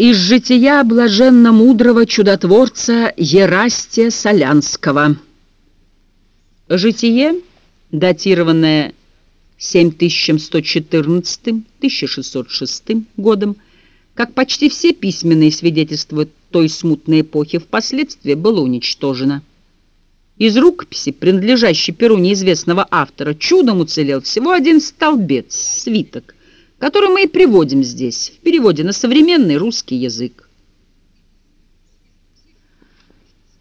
Из жития блаженно-мудрого чудотворца Ерастия Солянского. Житие, датированное 7114-1606 годом, как почти все письменные свидетельства той смутной эпохи, впоследствии было уничтожено. Из рукописи, принадлежащей перу неизвестного автора, чудом уцелел всего один столбец, свиток – который мы и приводим здесь, в переводе на современный русский язык.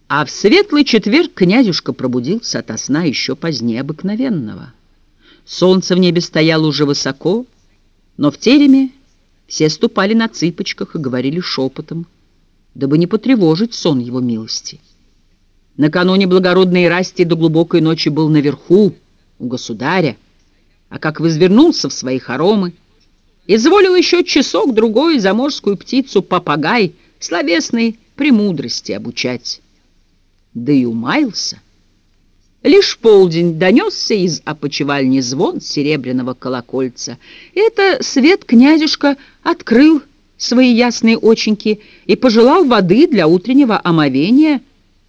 А в светлый четверг князюшка пробудился ото сна еще позднее обыкновенного. Солнце в небе стояло уже высоко, но в тереме все ступали на цыпочках и говорили шепотом, дабы не потревожить сон его милости. Накануне благородной Расти до глубокой ночи был наверху, у государя, а как возвернулся в свои хоромы, Изволил еще часок-другой заморскую птицу попугай словесной премудрости обучать. Да и умаился. Лишь полдень донесся из опочивальни звон серебряного колокольца. Это свет князюшка открыл свои ясные оченьки и пожелал воды для утреннего омовения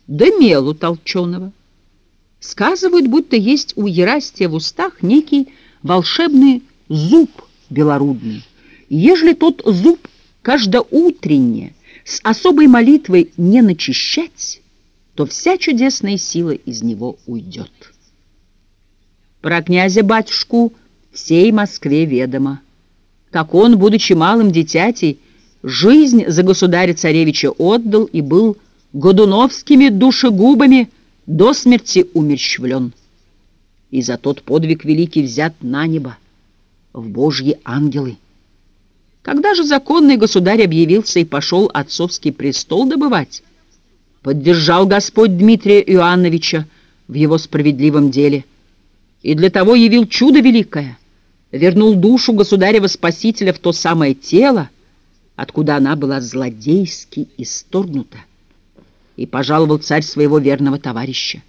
да мелу толченого. Сказывают, будто есть у Ерастия в устах некий волшебный зуб — белорудный. Ежели тот зуб каждоутренне с особой молитвой не начищать, то вся чудесная сила из него уйдет. Про князя-батюшку всей Москве ведомо, как он, будучи малым дитятей, жизнь за государя-царевича отдал и был годуновскими душегубами до смерти умерщвлен. И за тот подвиг великий взят на небо в божьи ангелы. Когда же законный государь объявился и пошел отцовский престол добывать, поддержал Господь Дмитрия Иоанновича в его справедливом деле и для того явил чудо великое, вернул душу государева-спасителя в то самое тело, откуда она была злодейски исторгнута, и пожаловал царь своего верного товарища.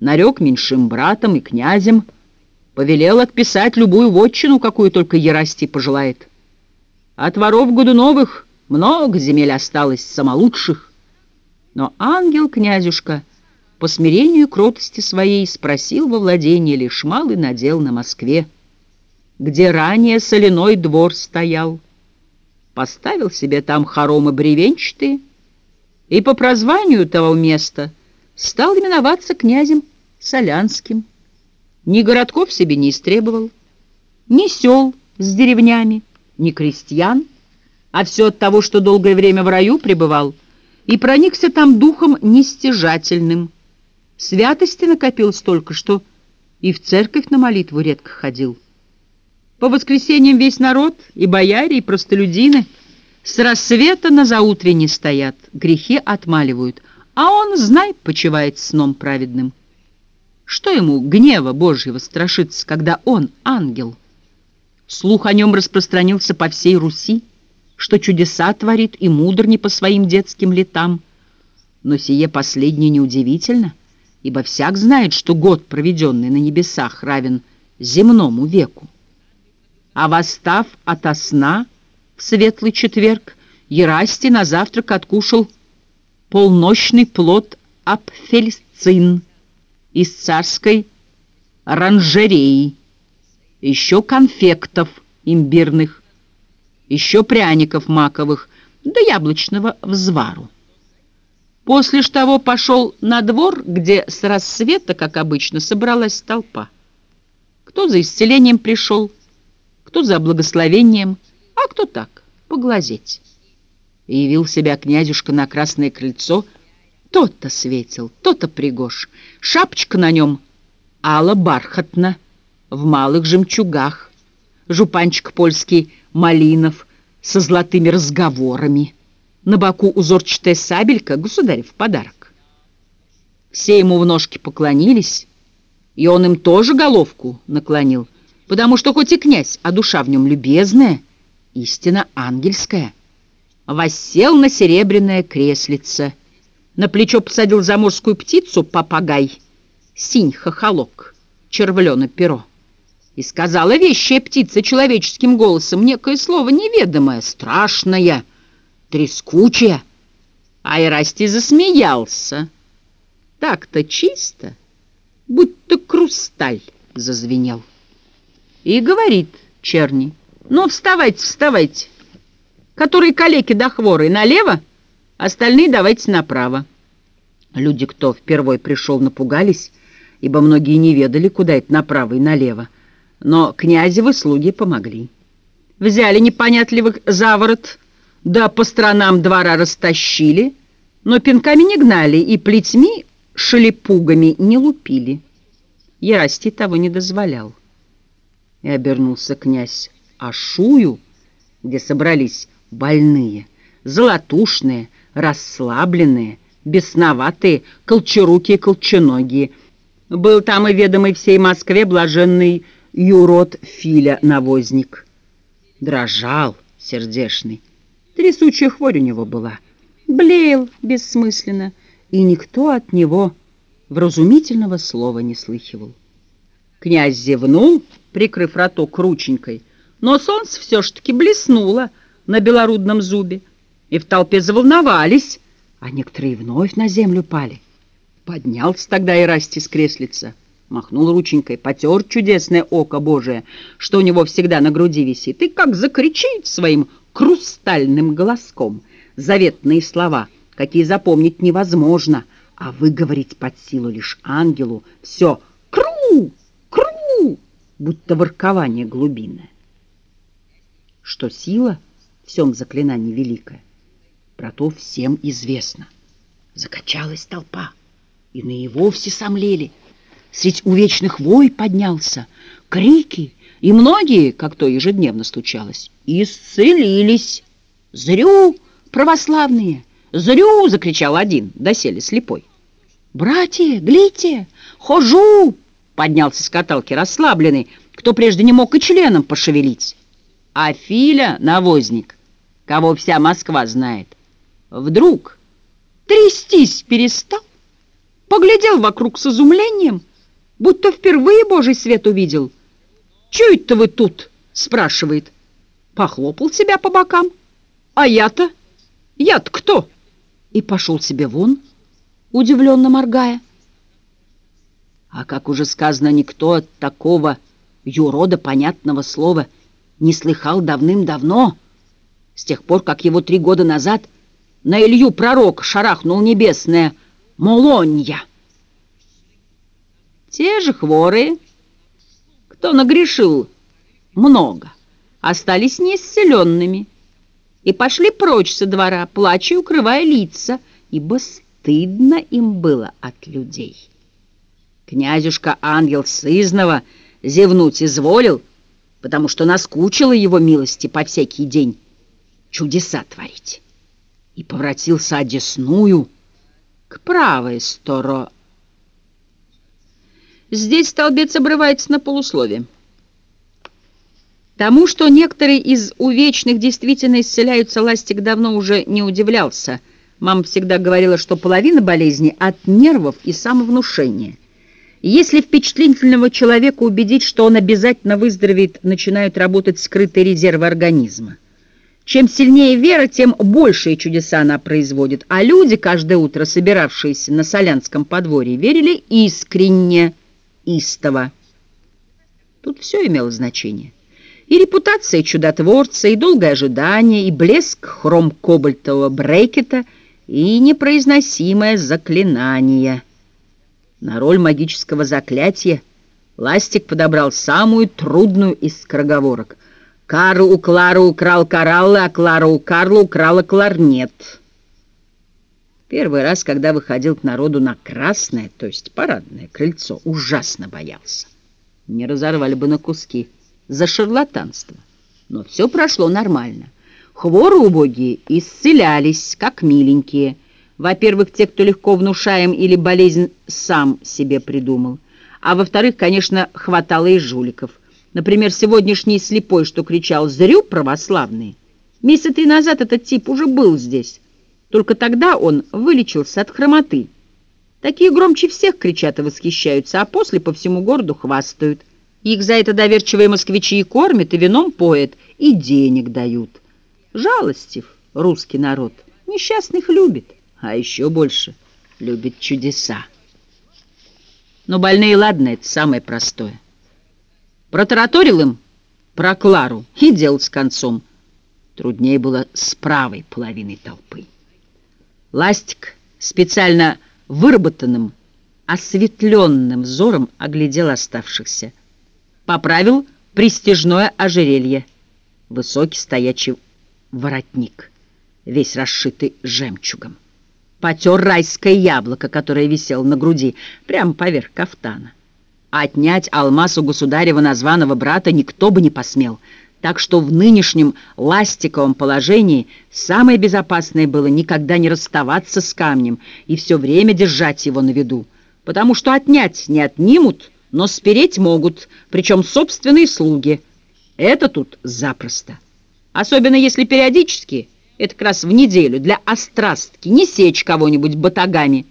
Нарек меньшим братом и князем, повелел отписать любую вотчину, какую только Ерасти пожелает. От воров Годуновых много земель осталось самолучших. Но ангел-князюшка по смирению кротости своей спросил во владение лишь малый надел на Москве, где ранее соляной двор стоял. Поставил себе там хоромы бревенчатые и по прозванию того места стал именоваться князем Солянским ни городков себе не истребовал, ни сел с деревнями, ни крестьян, а все от того, что долгое время в раю пребывал и проникся там духом нестяжательным. Святости накопил столько, что и в церковь на молитву редко ходил. По воскресеньям весь народ, и бояре, и простолюдины, с рассвета на заутренне стоят, грехи отмаливают, а он, знай, почивает сном праведным. Что ему гнева Божьего страшиться, когда он ангел? Слух о нем распространился по всей Руси, что чудеса творит и мудр не по своим детским летам. Но сие последнее неудивительно, ибо всяк знает, что год, проведенный на небесах, равен земному веку. А восстав ото сна в светлый четверг, Ерасти на завтрак откушал полночный плод апфельцин — из царской оранжереи, еще конфектов имбирных, еще пряников маковых, да яблочного взвару. После ж того пошел на двор, где с рассвета, как обычно, собралась толпа. Кто за исцелением пришел, кто за благословением, а кто так, поглазеть. И явил себя князюшка на красное крыльцо — то-то светил, то-то пригож. Шапочка на нем ала бархатна, в малых жемчугах. Жупанчик польский малинов со золотыми разговорами. На боку узорчатая сабелька, государев подарок. Все ему в ножки поклонились, и он им тоже головку наклонил, потому что хоть и князь, а душа в нем любезная, истина ангельская. Воссел на серебряное креслице — на плечо посадил заморскую птицу попугай, синь-хохолок, червлено-перо. И сказала вещая птица человеческим голосом некое слово неведомое, страшное. трескучая. А Ирасти засмеялся. Так-то чисто, будто хрусталь зазвенел. И говорит Черни, ну, вставайте, вставайте. Которые калеки да хворые налево, остальные давайте направо. Люди, кто впервой пришел, напугались, ибо многие не ведали, куда это направо и налево. Но князевы слуги помогли. Взяли непонятливых заворот, да по сторонам двора растащили, но пинками не гнали и плетьми шелепугами не лупили. Ярости того не дозволял. И обернулся князь Ашую, где собрались больные, золотушные, расслабленные, бесноватые, колчарукие, колченогие. Был там и ведомый всей Москве блаженный юрод Филя-навозник. Дрожал сердешный, трясучая хворь у него была, блеял бессмысленно, и никто от него вразумительного слова не слыхивал. Князь зевнул, прикрыв роток рученькой, но солнце все ж таки блеснуло на белорудном зубе, и в толпе заволновались, а некоторые вновь на землю пали. Поднялся тогда и расти с креслица, махнул рученькой, потер чудесное око Божие, что у него всегда на груди висит, и как закричит своим хрустальным голоском заветные слова, какие запомнить невозможно, а выговорить под силу лишь ангелу все «кру! кру!» будто воркование глубинное. Что сила всем заклинании великая, про то всем известно. Закачалась толпа, иные вовсе сомлели. Средь увечных вой поднялся, крики, и многие, как то ежедневно стучалось, исцелились. «Зрю, православные! Зрю!» — закричал один, доселе слепой. «Братья, глите! Хожу!» — поднялся с каталки расслабленный, кто прежде не мог и членом пошевелить. А Филя, навозник, кого вся Москва знает, Вдруг трястись перестал, поглядел вокруг с изумлением, будто впервые Божий свет увидел. «Чё это вы тут?» — спрашивает. Похлопал себя по бокам. «А я-то? Я-то кто?» И пошел себе вон, удивленно моргая. А как уже сказано, никто от такого юрода понятного слова не слыхал давным-давно, с тех пор, как его три года назад — на Илью пророк шарахнул небесное Молонья. Те же хворые, кто нагрешил много, остались неисцеленными и пошли прочь со двора, плача и укрывая лица, ибо стыдно им было от людей. Князюшка Ангел Сызнова зевнуть изволил, потому что наскучило его милости по всякий день чудеса творить и поворотился одесную к правой стороне. Здесь столбец обрывается на полуслове. Тому, что некоторые из увечных действительно исцеляются, Ластик давно уже не удивлялся. Мама всегда говорила, что половина болезни от нервов и самовнушения. Если впечатлительного человека убедить, что он обязательно выздоровеет, начинают работать скрытые резервы организма. Чем сильнее вера, тем большие чудеса она производит. А люди, каждое утро собиравшиеся на Солянском подворье, верили искренне, истово. Тут все имело значение. И репутация чудотворца, и долгое ожидание, и блеск хром-кобальтового брекета, и непроизносимое заклинание. На роль магического заклятия Ластик подобрал самую трудную из скороговорок. Карл у Клары украл кораллы, а Клара у Карла украла кларнет. Первый раз, когда выходил к народу на красное, то есть парадное крыльцо, ужасно боялся. Не разорвали бы на куски за шарлатанство. Но все прошло нормально. Хворы убогие исцелялись, как миленькие. Во-первых, те, кто легко внушаем или болезнь сам себе придумал. А во-вторых, конечно, хватало и жуликов. Например, сегодняшний слепой, что кричал «Зрю, православные!» Месяца три назад этот тип уже был здесь. Только тогда он вылечился от хромоты. Такие громче всех кричат и восхищаются, а после по всему городу хвастают. Их за это доверчивые москвичи и кормят, и вином поят, и денег дают. Жалостив, русский народ. Несчастных любит, а еще больше любит чудеса. Но больные, ладно, это самое простое. Протараторил им про Клару и дел с концом. Труднее было с правой половиной толпы. Ластик специально выработанным, осветленным взором оглядел оставшихся. Поправил пристежное ожерелье, высокий стоячий воротник, весь расшитый жемчугом. Потер райское яблоко, которое висело на груди, прямо поверх кафтана. Отнять алмаз у государева названного брата никто бы не посмел, так что в нынешнем ластиковом положении самое безопасное было никогда не расставаться с камнем и все время держать его на виду, потому что отнять не отнимут, но спереть могут, причем собственные слуги. Это тут запросто. Особенно если периодически, это как раз в неделю, для острастки, не сечь кого-нибудь батагами.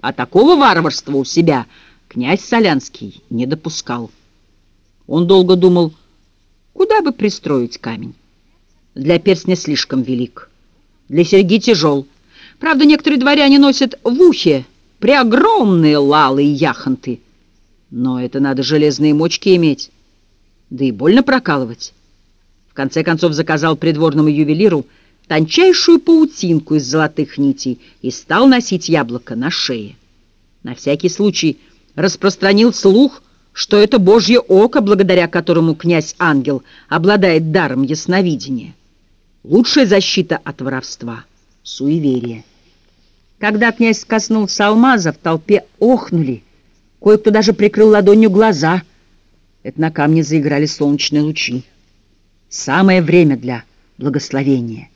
А такого варварства у себя князь Солянский не допускал. Он долго думал, куда бы пристроить камень. Для перстня слишком велик, для серьги тяжел. Правда, некоторые дворяне носят в ухе преогромные лалы и яхонты. Но это надо железные мочки иметь, да и больно прокалывать. В конце концов заказал придворному ювелиру тончайшую паутинку из золотых нитей и стал носить яблоко на шее. На всякий случай распространил слух, что это Божье око, благодаря которому князь-ангел обладает даром ясновидения. Лучшая защита от воровства — суеверие. Когда князь коснулся алмаза, в толпе охнули. Кое-кто даже прикрыл ладонью глаза. Это на камне заиграли солнечные лучи. Самое время для благословения.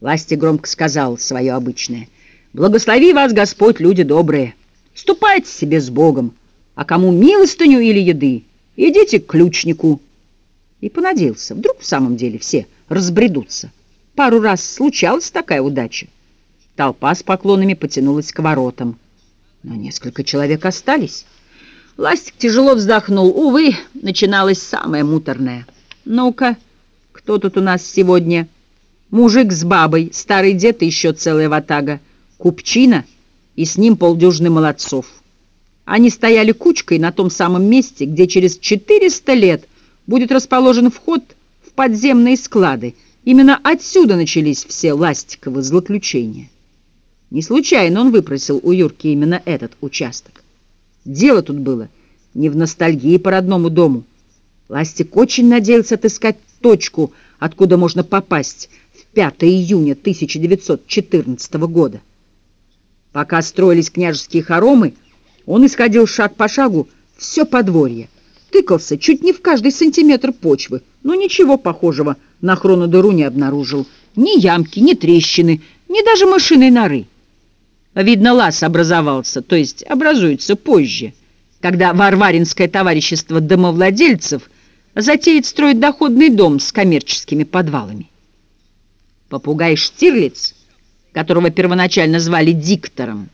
Власти громко сказал свое обычное. «Благослови вас, Господь, люди добрые! Ступайте себе с Богом, а кому милостыню или еды, идите к ключнику!» И понадеялся, вдруг в самом деле все разбредутся. Пару раз случалась такая удача. Толпа с поклонами потянулась к воротам. Но несколько человек остались. Ластик тяжело вздохнул. Увы, начиналось самое муторное. «Ну-ка!» Кто тут у нас сегодня? Мужик с бабой, старый дед и еще целая ватага. Купчина и с ним полдюжины молодцов. Они стояли кучкой на том самом месте, где через 400 лет будет расположен вход в подземные склады. Именно отсюда начались все ластиковые злоключения. Не случайно он выпросил у Юрки именно этот участок. Дело тут было не в ностальгии по родному дому. Ластик очень надеялся отыскать точку, откуда можно попасть в 5 июня 1914 года. Пока строились княжеские хоромы, он исходил шаг по шагу все подворье, тыкался чуть не в каждый сантиметр почвы, но ничего похожего на хронодыру не обнаружил. Ни ямки, ни трещины, ни даже мышиной норы. Видно, лаз образовался, то есть образуется позже, когда Варваринское товарищество домовладельцев – затеет строить доходный дом с коммерческими подвалами. Попугай Штирлиц, которого первоначально звали диктором,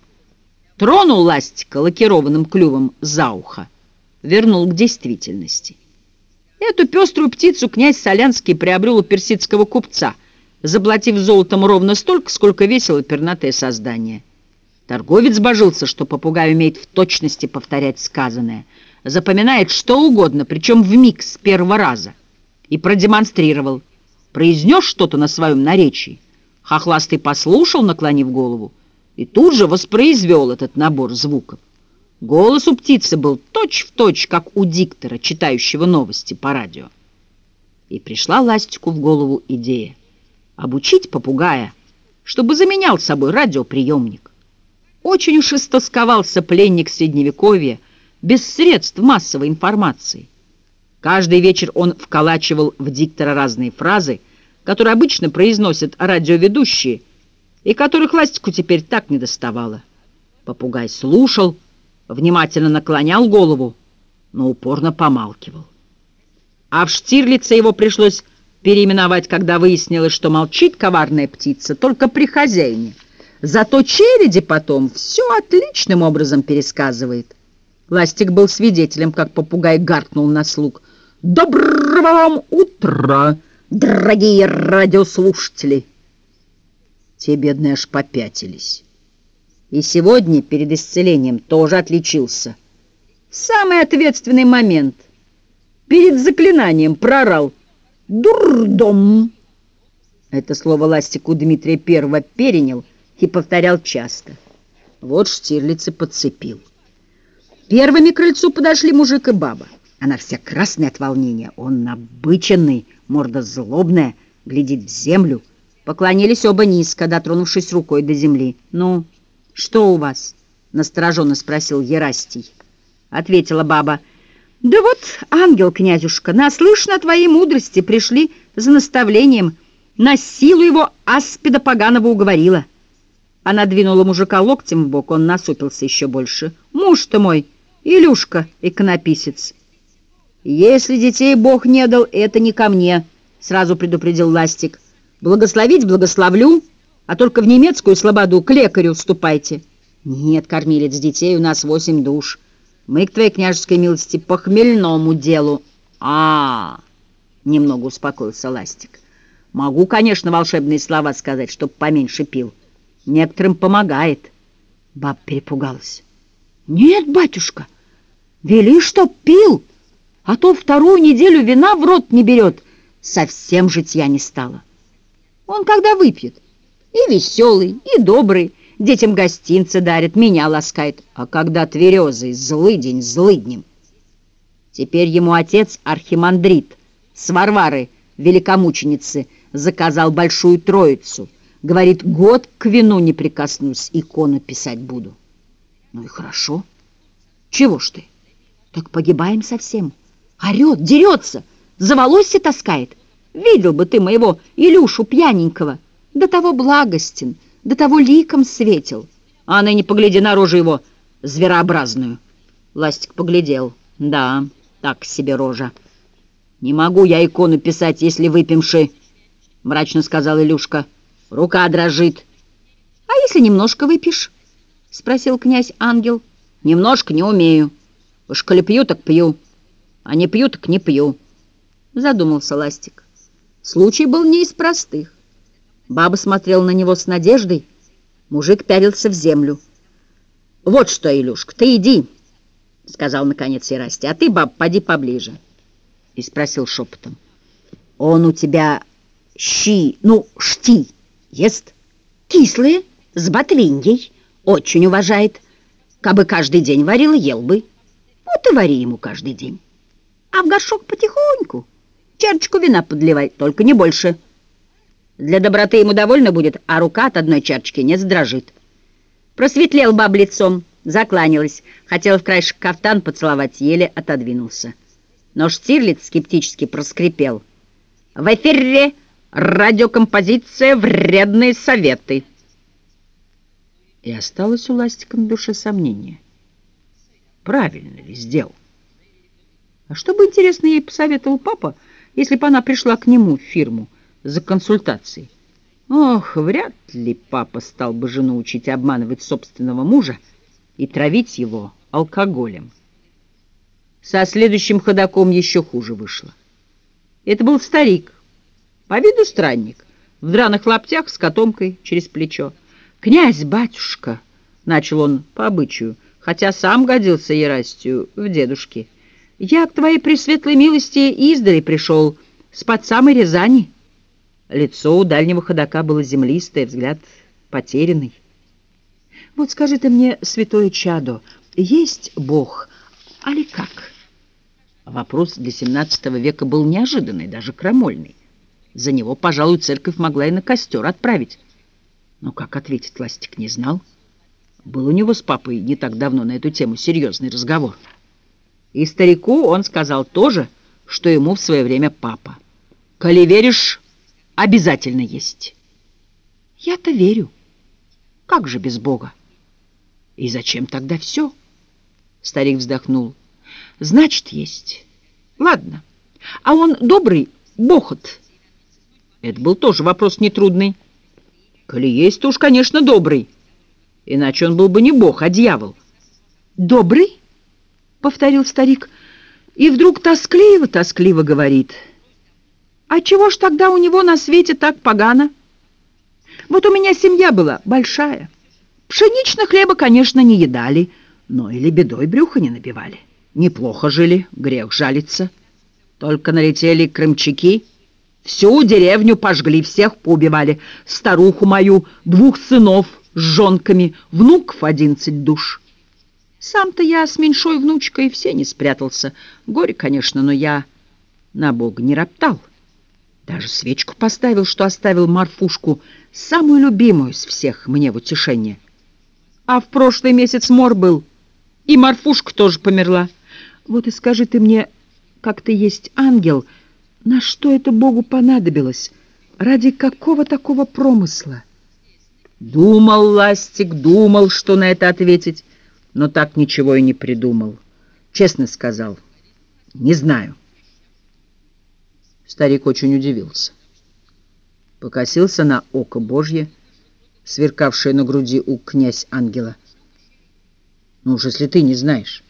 тронул ластика лакированным клювом за ухо, вернул к действительности. Эту пеструю птицу князь Солянский приобрел у персидского купца, заплатив золотом ровно столько, сколько весило пернатое создание. Торговец божился, что попугай умеет в точности повторять сказанное — запоминает что угодно, причем в миг с первого раза. И продемонстрировал. Произнес что-то на своем наречии. Хохластый послушал, наклонив голову, и тут же воспроизвел этот набор звуков. Голос у птицы был точь-в-точь, точь, как у диктора, читающего новости по радио. И пришла Ластику в голову идея обучить попугая, чтобы заменял собой радиоприемник. Очень уж истосковался пленник Средневековья, без средств массовой информации. Каждый вечер он вколачивал в диктора разные фразы, которые обычно произносят радиоведущие, и которых Ластику теперь так не доставало. Попугай слушал, внимательно наклонял голову, но упорно помалкивал. А в Штирлице его пришлось переименовать, когда выяснилось, что молчит коварная птица только при хозяине. Зато череди потом все отличным образом пересказывает. Ластик был свидетелем, как попугай гаркнул на слуг. «Доброго вам утра, дорогие радиослушатели!» Те бедные аж попятились. И сегодня перед исцелением тоже отличился. В самый ответственный момент перед заклинанием прорал «Дурдом!» Это слово Ластик у Дмитрия Первого перенял и повторял часто. Вот Штирлиц подцепил. Первыми к крыльцу подошли мужик и баба. Она вся красная от волнения, он набыченный, морда злобная, глядит в землю. Поклонились оба низко, дотронувшись рукой до земли. «Ну, что у вас?» — настороженно спросил Ерастий. Ответила баба. «Да вот, ангел, князюшка, наслышно о твоей мудрости пришли за наставлением. На силу его аспида поганого уговорила». Она двинула мужика локтем в бок, он насупился еще больше. «Муж-то мой!» Илюшка, иконописец. «Если детей Бог не дал, это не ко мне», — сразу предупредил Ластик. «Благословить благословлю, а только в немецкую слободу к лекарю ступайте». «Нет, кормилец, детей у нас восемь душ. Мы к твоей княжеской милости по хмельному делу». А -а -а, немного успокоился Ластик. «Могу, конечно, волшебные слова сказать, чтоб поменьше пил. Некоторым помогает». Баб перепугалась. «Нет, батюшка, вели, чтоб пил, а то вторую неделю вина в рот не берет. Совсем житья не стало. Он когда выпьет, и веселый, и добрый, детям гостинцы дарит, меня ласкает, а когда тверезый, злыдень злыднем. Теперь ему отец архимандрит с Варвары, великомученицы, заказал большую троицу. Говорит, год к вину не прикоснусь, икону писать буду. Ну и хорошо. Чего ж ты? Так погибаем совсем. Орет, дерется, за волосы таскает. Видел бы ты моего Илюшу пьяненького. До того благостен, до того ликом светил. А ныне погляди на рожу его зверообразную. Ластик поглядел. Да, так себе рожа. Не могу я икону писать, если выпьемши, мрачно сказал Илюшка. Рука дрожит. А если немножко выпьешь? — спросил князь-ангел. «Немножко не умею. Уж коли пью, так пью, а не пью, так не пью», — задумался Ластик. Случай был не из простых. Баба смотрела на него с надеждой, мужик пялился в землю. «Вот что, Илюшка, ты иди», — сказал наконец Ирасти, «а ты, баб, поди поближе», — и спросил шепотом. «Он у тебя щи, ну, шти ест? Кислые, с ботвиньей?» очень уважает. Кабы каждый день варил, ел бы. Вот и вари ему каждый день. А в горшок потихоньку. Чарочку вина подливай, только не больше. Для доброты ему довольно будет, а рука от одной чарочки не задрожит. Просветлел баб лицом, закланялась. Хотел в краешек кафтан поцеловать, еле отодвинулся. Но Штирлиц скептически проскрипел. В эфире радиокомпозиция «Вредные советы». И осталось у Ластика на душе сомнение. Правильно ли сделал? А что бы, интересно, ей посоветовал папа, если бы она пришла к нему в фирму за консультацией? Ох, вряд ли папа стал бы жену учить обманывать собственного мужа и травить его алкоголем. Со следующим ходаком еще хуже вышло. Это был старик, по виду странник, в драных лаптях с котомкой через плечо. «Князь, батюшка!» — начал он по обычаю, хотя сам годился Ерастию в дедушке. «Я к твоей пресветлой милости издали пришел, с-под самой Рязани». Лицо у дальнего ходока было землистое, взгляд потерянный. «Вот скажи ты мне, святое чадо, есть Бог, али как?» Вопрос для XVII века был неожиданный, даже крамольный. За него, пожалуй, церковь могла и на костер отправить. Но как ответить Ластик не знал. Был у него с папой не так давно на эту тему серьезный разговор. И старику он сказал то же, что ему в свое время папа. «Коли веришь, обязательно есть». «Я-то верю. Как же без Бога?» «И зачем тогда все?» Старик вздохнул. «Значит, есть. Ладно. А он добрый, бохот?» Это был тоже вопрос нетрудный. Коли есть, то уж, конечно, добрый. Иначе он был бы не бог, а дьявол. «Добрый?» — повторил старик. И вдруг тоскливо-тоскливо говорит. «А чего ж тогда у него на свете так погано?» Вот у меня семья была большая. Пшеничного хлеба, конечно, не едали, но и лебедой брюха не набивали. Неплохо жили, грех жалиться. Только налетели крымчаки, всю деревню пожгли, всех поубивали. Старуху мою, двух сынов с жонками, внуков одиннадцать душ. Сам-то я с меньшой внучкой все не спрятался. Горе, конечно, но я на Бога не роптал. Даже свечку поставил, что оставил Марфушку, самую любимую из всех мне в утешение. А в прошлый месяц мор был, и Марфушка тоже померла. Вот и скажи ты мне, как ты есть ангел, на что это Богу понадобилось? Ради какого такого промысла? Думал Ластик, думал, что на это ответить, но так ничего и не придумал. Честно сказал, не знаю. Старик очень удивился. Покосился на око Божье, сверкавшее на груди у князь-ангела. Ну уж если ты не знаешь...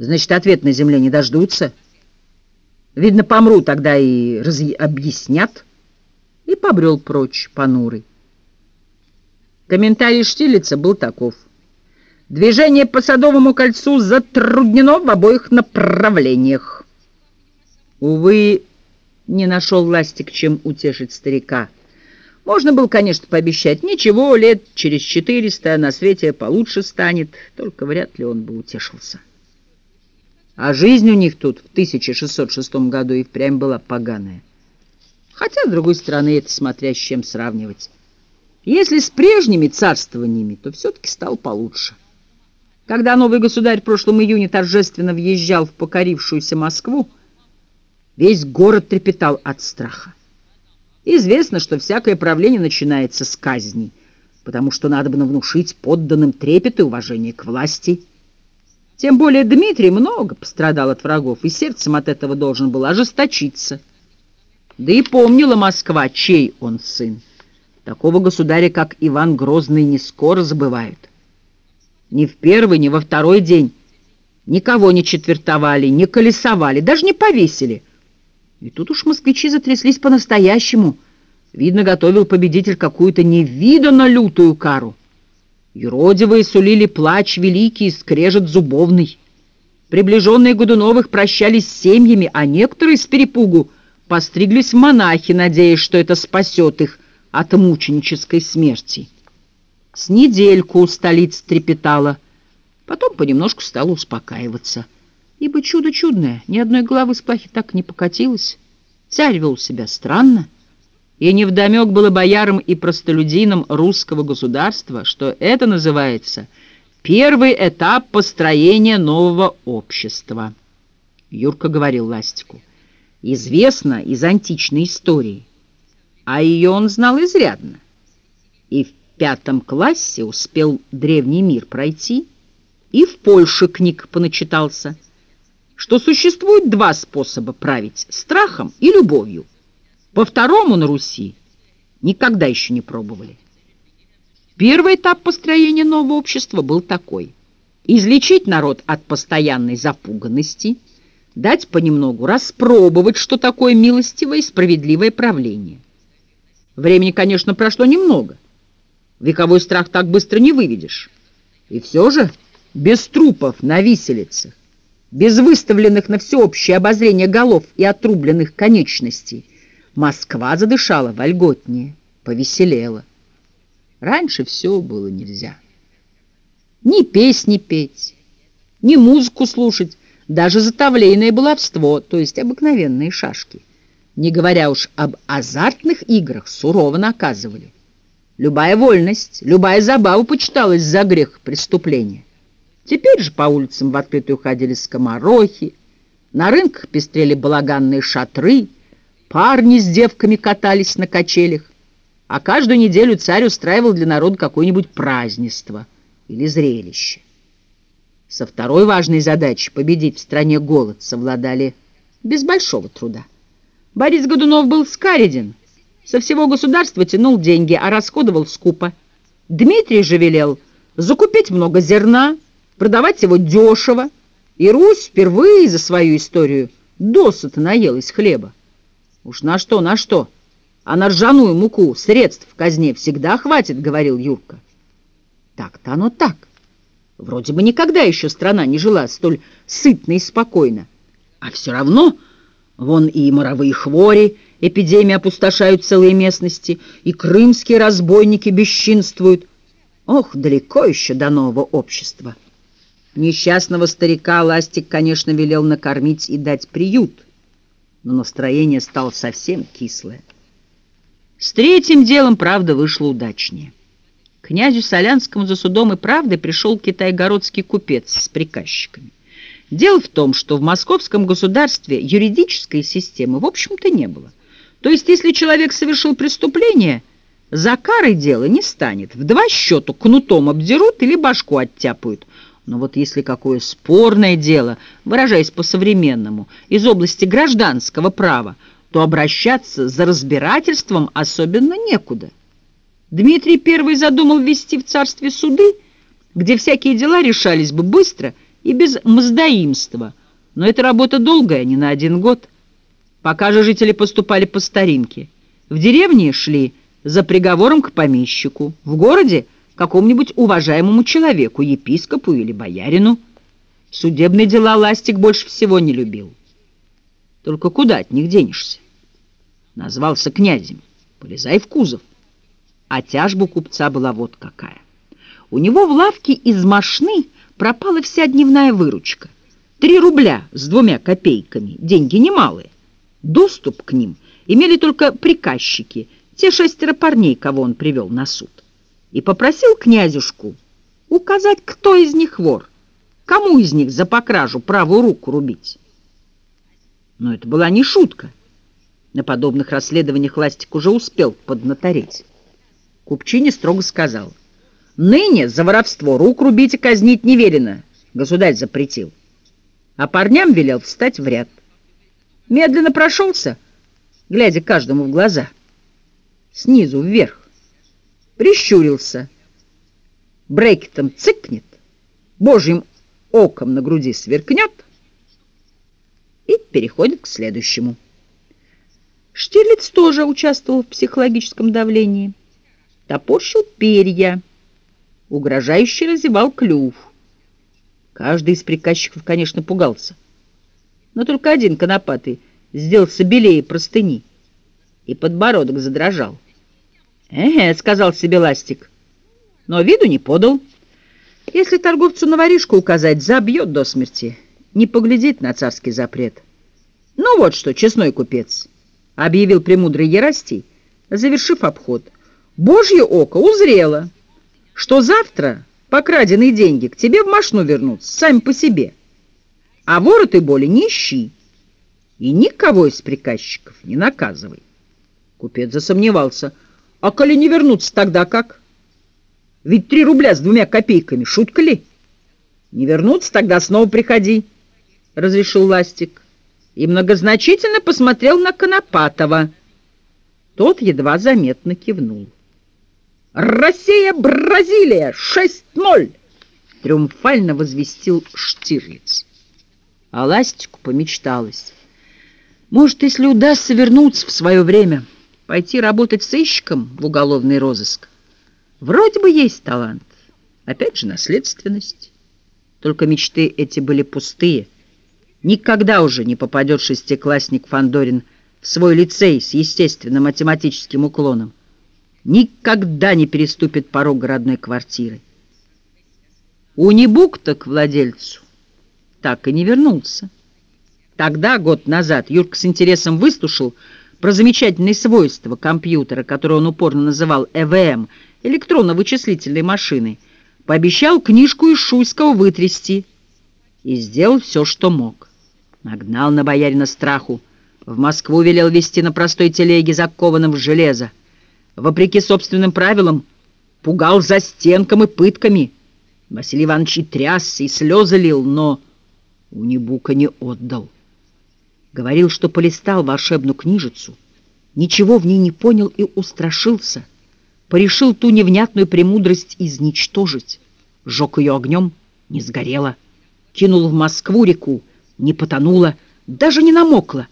Значит, ответ на земле не дождутся. Видно, помру, тогда и раз... объяснят. И побрел прочь, понурый. Комментарий Штилица был таков. Движение по Садовому кольцу затруднено в обоих направлениях. Увы, не нашел Ластик, чем утешить старика. Можно было, конечно, пообещать, ничего, лет через четыреста на свете получше станет, только вряд ли он бы утешился. А жизнь у них тут в 1606 году и впрямь была поганая. Хотя, с другой стороны, это смотря с чем сравнивать. Если с прежними царствованиями, то все-таки стал получше. Когда новый государь в прошлом июне торжественно въезжал в покорившуюся Москву, весь город трепетал от страха. Известно, что всякое правление начинается с казни, потому что надо бы внушить подданным трепет и уважение к власти – тем более Дмитрий много пострадал от врагов, и сердцем от этого должен был ожесточиться. Да и помнила Москва, чей он сын. Такого государя, как Иван Грозный, не скоро забывают. Ни в первый, ни во второй день никого не четвертовали, не колесовали, даже не повесили. И тут уж москвичи затряслись по-настоящему. Видно, готовил победитель какую-то невиданно лютую кару. Юродивые сулили плач великий, скрежет зубовный. Приближенные Годуновых прощались с семьями, а некоторые с перепугу постриглись в монахи, надеясь, что это спасет их от мученической смерти. С недельку столица трепетала, потом понемножку стала успокаиваться. Ибо чудо чудное, ни одной головы с плахи так не покатилось. Царь вел себя странно и невдомек было боярам и простолюдинам русского государства, что это называется первый этап построения нового общества. Юрка говорил Ластику, известно из античной истории, а ее он знал изрядно. Пятом классе успел древний мир пройти, и в Польше книг поначитался, что существует два способа править – страхом и любовью – по второму на Руси никогда еще не пробовали. Первый этап построения нового общества был такой. Излечить народ от постоянной запуганности, дать понемногу распробовать, что такое милостивое и справедливое правление. Времени, конечно, прошло немного. Вековой страх так быстро не выведешь. И все же без трупов на виселицах, без выставленных на всеобщее обозрение голов и отрубленных конечностей – Москва задышала вольготнее, повеселела. Раньше все было нельзя. Ни песни петь, ни музыку слушать, даже затовлейное баловство, то есть обыкновенные шашки. Не говоря уж об азартных играх, сурово наказывали. Любая вольность, любая забава почиталась за грех преступления. Теперь же по улицам в открытую ходили скоморохи, на рынках пестрели балаганные шатры, Парни с девками катались на качелях, а каждую неделю царь устраивал для народа какое-нибудь празднество или зрелище. Со второй важной задачей победить в стране голод совладали без большого труда. Борис Годунов был скареден, со всего государства тянул деньги, а расходовал скупо. Дмитрий же велел закупить много зерна, продавать его дешево, и Русь впервые за свою историю досыта наелась хлеба. Уж на что, на что, а на ржаную муку средств в казне всегда хватит, — говорил Юрка. Так-то оно так. Вроде бы никогда еще страна не жила столь сытно и спокойно. А все равно вон и моровые хвори, эпидемии опустошают целые местности, и крымские разбойники бесчинствуют. Ох, далеко еще до нового общества. Несчастного старика Ластик, конечно, велел накормить и дать приют, но настроение стало совсем кислое. С третьим делом, правда, вышло удачнее. Князю Солянскому за судом и правдой пришел китайгородский купец с приказчиками. Дело в том, что в московском государстве юридической системы в общем-то не было. То есть, если человек совершил преступление, за карой дело не станет. В два счета кнутом обдерут или башку оттяпают. Но вот если какое спорное дело, выражаясь по-современному, из области гражданского права, то обращаться за разбирательством особенно некуда. Дмитрий I задумал ввести в царстве суды, где всякие дела решались бы быстро и без мздоимства. Но эта работа долгая, не на один год. Пока же жители поступали по старинке. В деревне шли за приговором к помещику, в городе – какому-нибудь уважаемому человеку, епископу или боярину. Судебные дела Ластик больше всего не любил. Только куда от них денешься? Назвался князем. Полезай в кузов. А тяжба купца была вот какая. У него в лавке из мошны пропала вся дневная выручка. Три рубля с двумя копейками, деньги немалые. Доступ к ним имели только приказчики, те шестеро парней, кого он привел на суд. И попросил князюшку указать, кто из них вор, кому из них за покражу правую руку рубить. Но это была не шутка. На подобных расследованиях Ластик уже успел поднатореть. Купчине строго сказал, «Ныне за воровство рук рубить и казнить не велено, государь запретил». А парням велел встать в ряд. Медленно прошелся, глядя каждому в глаза, снизу вверх. Прищурился. Брекетом цыкнет, божьим оком на груди сверкнет и переходит к следующему. Штирлиц тоже участвовал в психологическом давлении. Топорщил перья, угрожающе разевал клюв. Каждый из приказчиков, конечно, пугался. Но только один конопатый сделался белее простыни, и подбородок задрожал. «Эге», — сказал себе Ластик, но виду не подал. Если торговцу на воришку указать, забьет до смерти, не поглядит на царский запрет. «Ну вот что, честной купец», — объявил премудрый Ерастий, завершив обход, — «божье око узрело, что завтра покраденные деньги к тебе в машину вернутся, сами по себе, а вора ты боли не ищи и никого из приказчиков не наказывай». Купец засомневался. «А коли не вернутся, тогда как?» «Ведь три рубля с двумя копейками, шутка ли?» «Не вернутся, тогда снова приходи», — разрешил Ластик и многозначительно посмотрел на Конопатова. Тот едва заметно кивнул. «Россия, Бразилия! 6-0!» — триумфально возвестил Штирлиц. А Ластику помечталось. «Может, если удастся вернуться в свое время, пойти работать сыщиком в уголовный розыск? Вроде бы есть талант, опять же наследственность. Только мечты эти были пустые — Никогда уже не попадет шестиклассник Фандорин в свой лицей с естественным математическим уклоном. Никогда не переступит порог родной квартиры. Унибук-то к владельцу так и не вернулся. Тогда, год назад, Юрка с интересом выслушал про замечательные свойства компьютера, который он упорно называл ЭВМ, электронно-вычислительной машиной, пообещал книжку из Шуйского вытрясти и сделал все, что мог. Нагнал на боярина страху. В Москву велел везти на простой телеге, закованном в железо. Вопреки собственным правилам, пугал за стенком и пытками. Василий Иванович и трясся, и слезы лил, но у Небука не отдал. Говорил, что полистал волшебную книжицу, ничего в ней не понял и устрашился. Порешил ту невнятную премудрость изничтожить. Жег ее огнем, не сгорела. Кинул в Москву реку, не потонула, даже не намокла.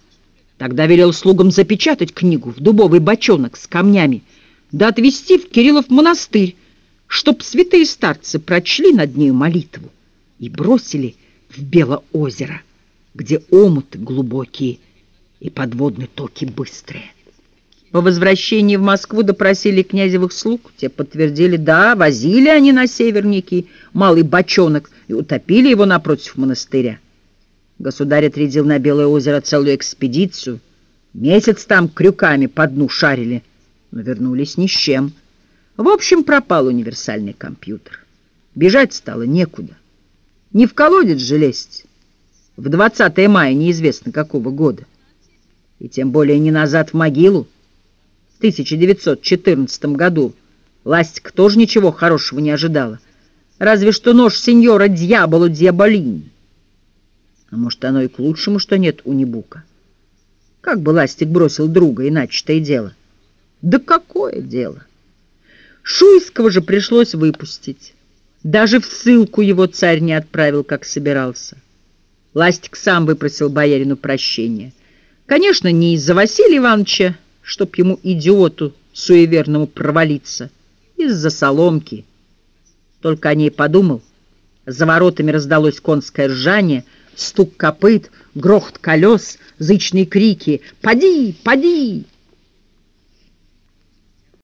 Тогда велел слугам запечатать книгу в дубовый бочонок с камнями, да отвезти в Кириллов монастырь, чтоб святые старцы прочли над нею молитву и бросили в Белоозеро, где омуты глубокие и подводные токи быстрые. По возвращении в Москву допросили князевых слуг. Те подтвердили, да, возили они на северники малый бочонок и утопили его напротив монастыря. Государь отрядил на Белое озеро целую экспедицию. Месяц там крюками по дну шарили, но вернулись ни с чем. В общем, пропал универсальный компьютер. Бежать стало некуда. Не в колодец же лезть. В 20 мая неизвестно какого года. И тем более не назад в могилу. В 1914 году Ластик тоже ничего хорошего не ожидала. Разве что нож сеньора Дьяволу Диаболини. А может, оно и к лучшему, что нет у Небука. Как бы Ластик бросил друга, иначе-то и дело. Да какое дело? Шуйского же пришлось выпустить. Даже в ссылку его царь не отправил, как собирался. Ластик сам выпросил боярину прощения. Конечно, не из-за Василия Ивановича, чтоб ему, идиоту, суеверному, провалиться, из-за соломки. Только о ней подумал. За воротами раздалось конское ржание — стук копыт, грохот колес, зычные крики «Поди! Поди!»